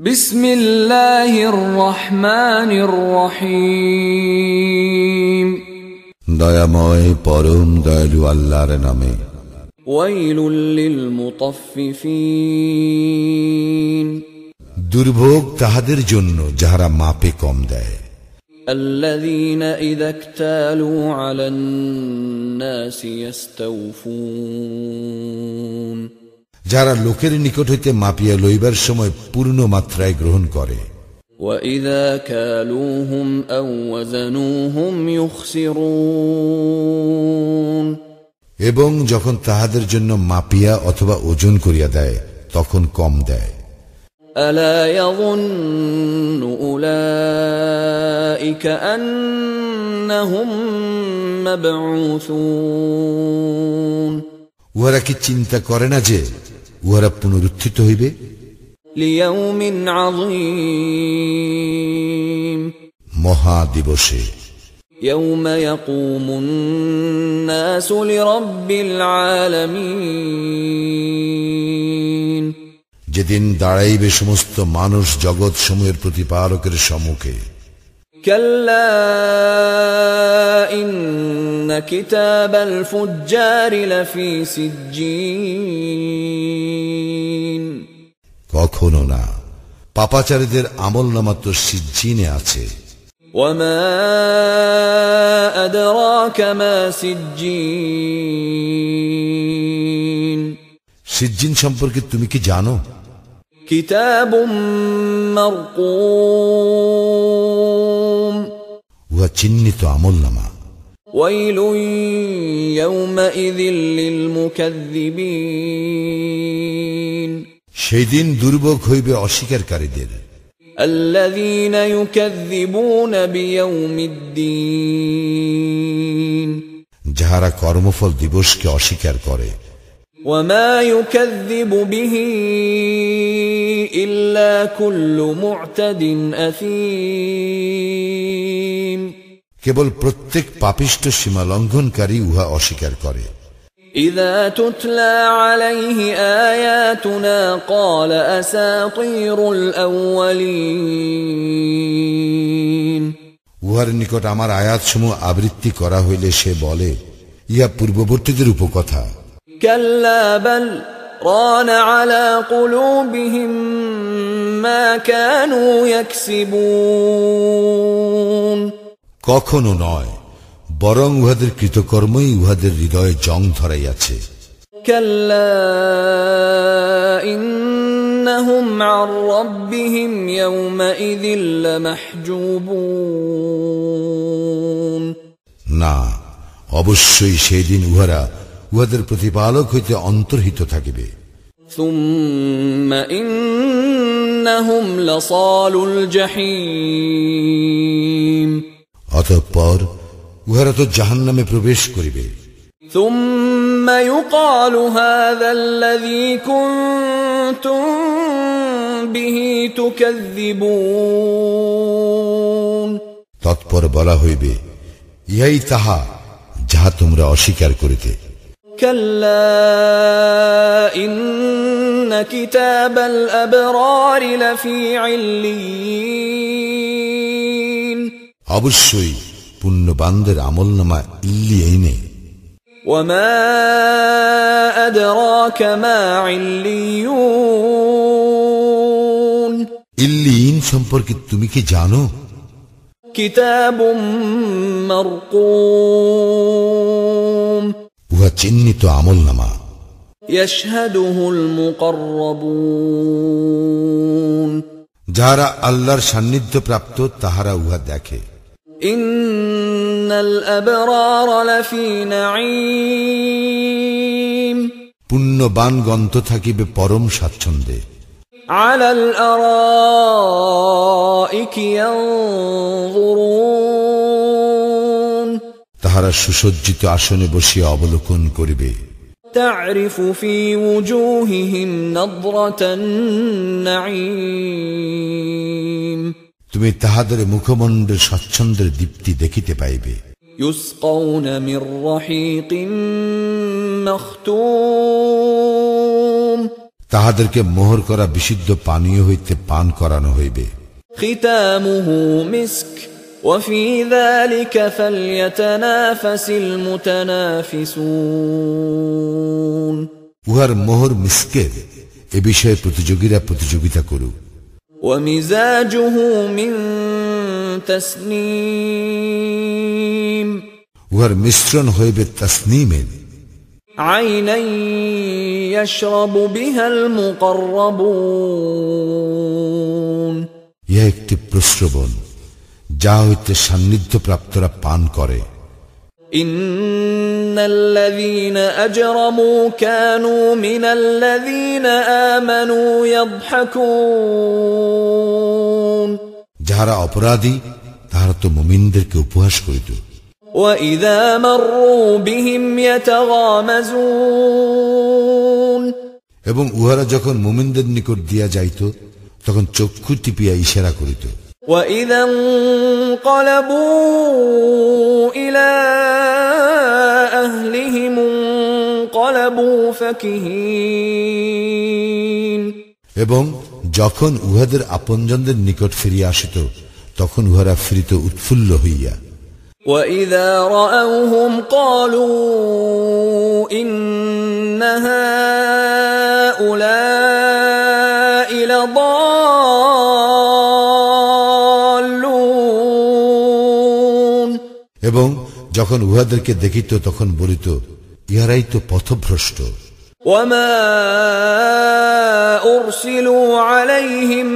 بسم الله الرحمن الرحيم দয়াময় পরম দয়ালু আল্লাহর নামে ويل للمطففين দুর্ভোগ তাহাদের জন্য যাহারা মাপে কম দেয় الذين إذا اكتالوا على الناس يستوفون যারা লোকের নিকট হইতে মাপিয়া লইবার সময় পূর্ণ মাত্রায় গ্রহণ করে وإذا كالوهم أو وزنوهم يخسرون এবং যখন তাহাদের জন্য মাপিয়া অথবা ওজন করিয়া দেয় তখন কম দেয় ألا يظن أولئك أنهم مبعوثون উহারা কি চিন্তা করে না যে উহারা পুনরুত্থিত হইবে ليوم عظيم মহা দিবসে يوم يقوم الناس لرب العالمين যেদিন দাঁড়াইবে সমস্ত মানুষ জগৎ সমূহের প্রতিপালকের সম্মুখে كلا إن كتاب الفجار لفي سجين কখনো না পাপাচারীদের আমল নামা তো সিজ্জিনে আছে وما أدراك ما سجين সিজ্জিন সম্পর্কে তুমি কি জানো كتاب مرقوم উহা চিহ্নিত আমল নামা ويل يومئذ للمكذبين সেই দিন দুর্ভোগ হইবে অস্বীকারীদের الذين يكذبون بيوم الدين যাহারা কর্মফল দিবসকে অস্বীকার করে وما يكذب به إلا كل معتد أثيم কেবল প্রত্যেক পাপিষ্ট সীমা লঙ্ঘনকারী উহা অস্বীকার করে إذا تتلى عليه آياتنا قال أساطير الأولين উহার নিকট আমার আয়াতসমূহ আবৃত্তি করা হইলে সে বলে ইহা পূর্ববর্তীদের উপকথা كلا بل ران على قلوبهم ما كانوا يكسبون কখনো নয় বরং উহাদের কৃতকর্মই উহাদের হৃদয়ে জং ধরাইয়াছে كلا إنهم عن ربهم يومئذ لمحجوبون না অবশ্যই সেই দিন উহারা উহাদের প্রতিপালক হইতে অন্তর্হিত থাকিবে ثم إنهم لصال الجحيم অতঃপর উহারা তো জাহান্নামে প্রবেশ করিবে ثم يقال هذا الذي كنتم به تكذبون তৎপর বলা হইবে ইহাই তাহা যাহা তোমরা অস্বীকার করিতে كلا إن كتاب الأبرار لفي عليين অবশ্যই পুণ্যবানদের আমল নামা ইল্লিয়েইনে وما أدراك ما عليون ইল্লিইন সম্পর্কে তুমি কি জানো كتاب مرقوم উহা চিহ্নিত আমল নামা يشهده المقربون যাহারা আল্লাহর সান্নিধ্য প্রাপ্ত তাহারা উহা দেখে إن الأبرار لفي نعيم পুণ্যবান গন্ত থাকিবে পরম স্বাচ্ছন্দ্যে على الأرائك ينظرون তাহারা সুসজ্জিত আসনে বসিয়া অবলোকন করিবে تعرف في وجوههم نضرة النعيم তুমি তাহাদের মুখমণ্ডের স্বচ্ছন্দের দীপ্তি দেখিতে পাইবে يسقون من رحيق مختوم তাহাদেরকে মোহর করা বিশুদ্ধ পানীয় হইতে পান করানো হইবে ختامه مسك وفي ذلك فليتنافس المتنافسون উহার মোহর মিসকের এ বিষয়ে প্রতিযোগীরা প্রতিযোগিতা করুক ومزاجه من تسنيم উহার মিশ্রণ হইবে তসনিমের عينا يشرب بها المقربون ইহা একটি প্রশ্রবণ যা হইতে সান্নিধ্য প্রাপ্তরা পান করে إن الذين أجرموا كانوا من الذين آمنوا يضحكون যাহারা অপরাধী তাহারা তো মুমিনদেরকে উপহাস করিত وإذا مروا بهم يتغامزون এবং উহারা যখন মুমিনদের নিকট দিয়া যাইত তখন চক্ষু টিপিয়া ইশারা করিত وإذا انقلبوا إلى أهلهم انقلبوا فكهين এবং যখন উহাদের আপনজনদের নিকট ফিরিয়া আসিত তখন উহারা ফিরিত উৎফুল্ল হইয়া وإذا رأوهم قالوا إن هؤلاء এবং যখন উহাদেরকে দেখিত তখন বলিত ইহারাই তো পথভ্রষ্ট وما أرسلوا عليهم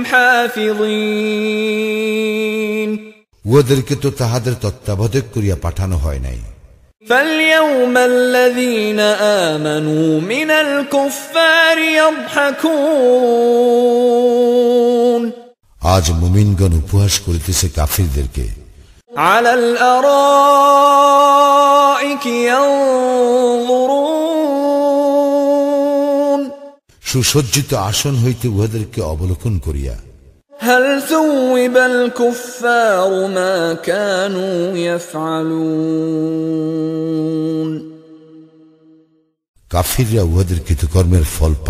حافظين উহাদেরকে তো তাহাদের তত্ত্বাবধায়ক করিয়া পাঠানো হয় নাই فاليوم الذين آمنوا من الكفار يضحكون আজ মুমিনগণ উপহাস করিতেছে কাফিরদেরকে على الأرائك ينظرون সুসজ্জিত আসন হইতে উহাদেরকে অবলোকন করিয়া هل ثوب الكفار ما كانوا يفعلون কাফিররা উহাদের কৃতকর্মের ফল পায়